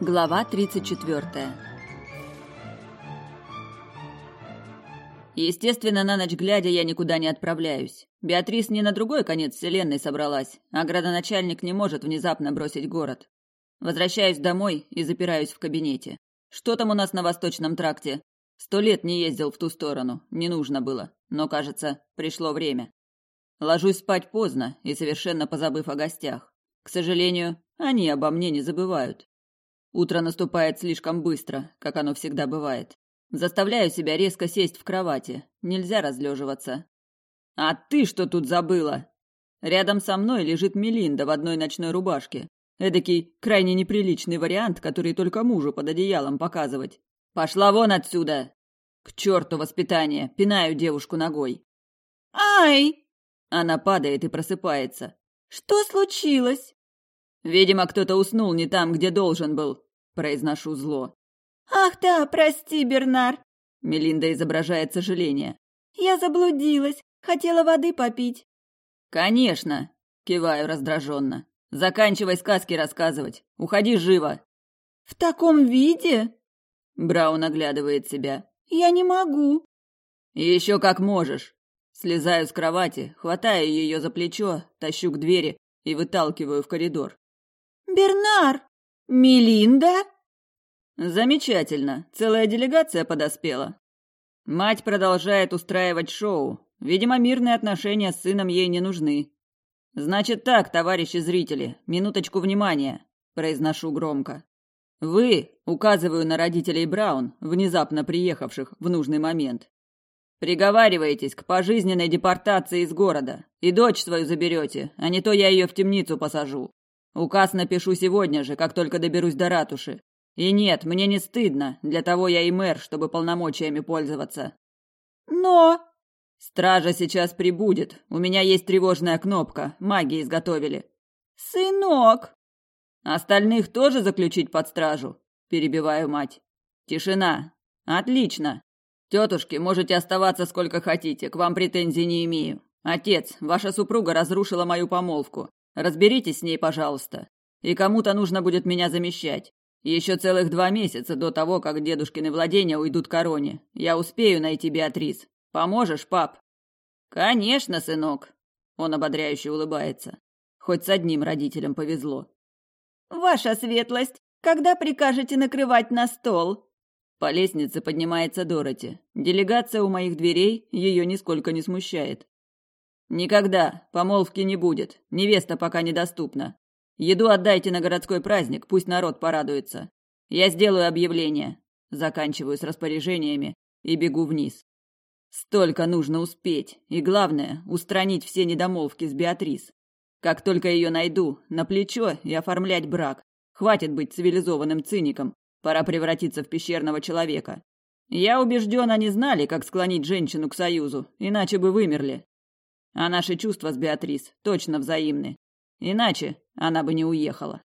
Глава 34. Естественно, на ночь глядя я никуда не отправляюсь. Беатрис не на другой конец вселенной собралась, а градоначальник не может внезапно бросить город. Возвращаюсь домой и запираюсь в кабинете. Что там у нас на Восточном тракте? Сто лет не ездил в ту сторону, не нужно было, но, кажется, пришло время. Ложусь спать поздно и совершенно позабыв о гостях. К сожалению, они обо мне не забывают. Утро наступает слишком быстро, как оно всегда бывает. Заставляю себя резко сесть в кровати. Нельзя разлеживаться. А ты что тут забыла? Рядом со мной лежит Мелинда в одной ночной рубашке. Эдакий крайне неприличный вариант, который только мужу под одеялом показывать. Пошла вон отсюда! К черту воспитание! Пинаю девушку ногой. Ай! Она падает и просыпается. Что случилось? Видимо, кто-то уснул не там, где должен был. Произношу зло. «Ах да, прости, Бернар!» Мелинда изображает сожаление. «Я заблудилась. Хотела воды попить». «Конечно!» — киваю раздраженно. «Заканчивай сказки рассказывать. Уходи живо!» «В таком виде?» Браун оглядывает себя. «Я не могу». «Еще как можешь!» Слезаю с кровати, хватаю ее за плечо, тащу к двери и выталкиваю в коридор. «Бернар!» «Мелинда?» «Замечательно. Целая делегация подоспела». Мать продолжает устраивать шоу. Видимо, мирные отношения с сыном ей не нужны. «Значит так, товарищи зрители, минуточку внимания», – произношу громко. «Вы», – указываю на родителей Браун, внезапно приехавших в нужный момент, «приговариваетесь к пожизненной депортации из города. И дочь свою заберете, а не то я ее в темницу посажу. Указ напишу сегодня же, как только доберусь до ратуши. И нет, мне не стыдно, для того я и мэр, чтобы полномочиями пользоваться. Но... Стража сейчас прибудет. У меня есть тревожная кнопка. Маги изготовили. Сынок! Остальных тоже заключить под стражу? Перебиваю мать. Тишина. Отлично. Тетушки, можете оставаться сколько хотите, к вам претензий не имею. Отец, ваша супруга разрушила мою помолвку. Разберитесь с ней, пожалуйста. И кому-то нужно будет меня замещать. Еще целых два месяца до того, как дедушкины владения уйдут короне. Я успею найти Беатрис. Поможешь, пап? Конечно, сынок. Он ободряюще улыбается. Хоть с одним родителем повезло. Ваша светлость, когда прикажете накрывать на стол? По лестнице поднимается Дороти. Делегация у моих дверей ее нисколько не смущает. Никогда. Помолвки не будет. Невеста пока недоступна. Еду отдайте на городской праздник, пусть народ порадуется. Я сделаю объявление. Заканчиваю с распоряжениями и бегу вниз. Столько нужно успеть, и главное, устранить все недомолвки с Беатрис. Как только ее найду, на плечо и оформлять брак. Хватит быть цивилизованным циником, пора превратиться в пещерного человека. Я убежден, они знали, как склонить женщину к союзу, иначе бы вымерли. А наши чувства с Беатрис точно взаимны. Иначе она бы не уехала.